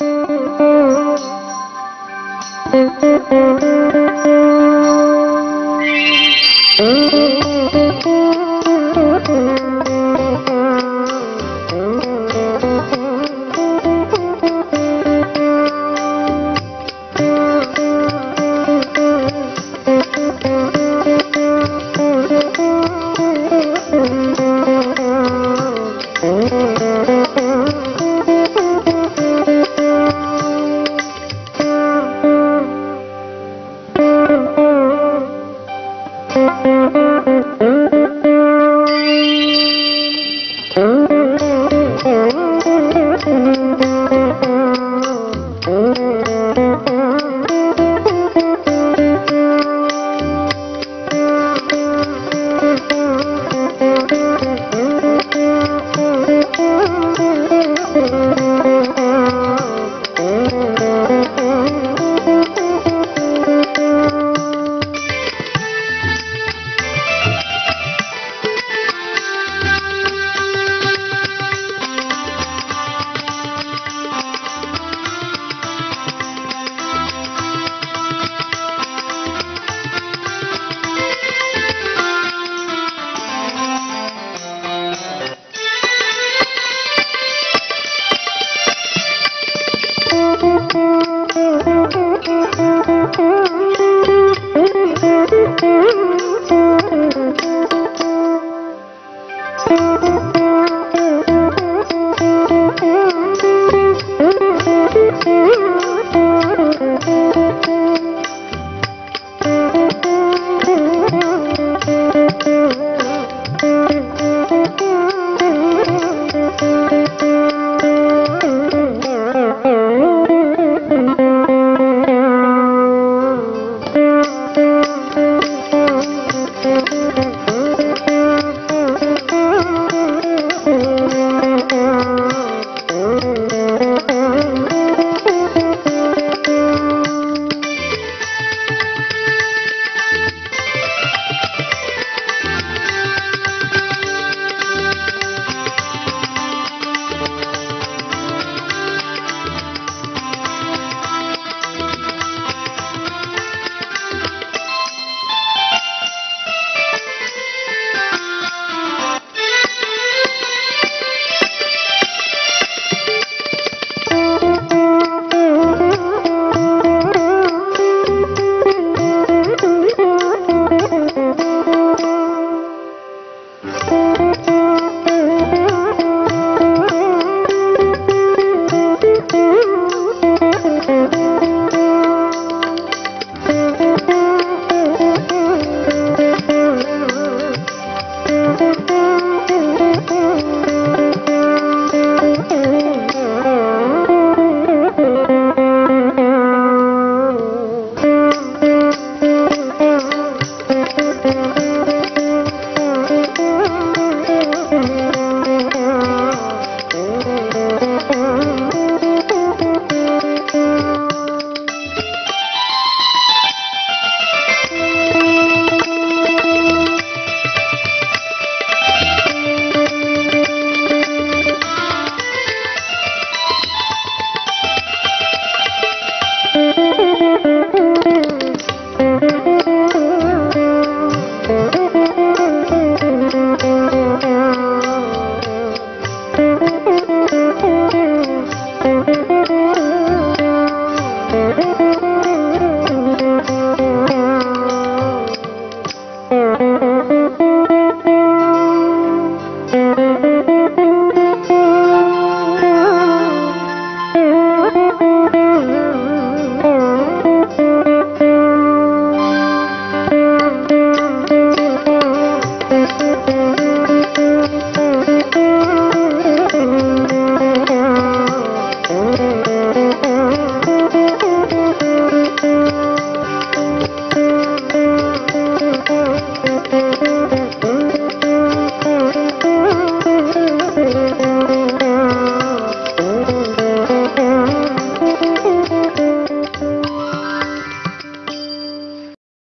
Thank you. Thank you. Música Música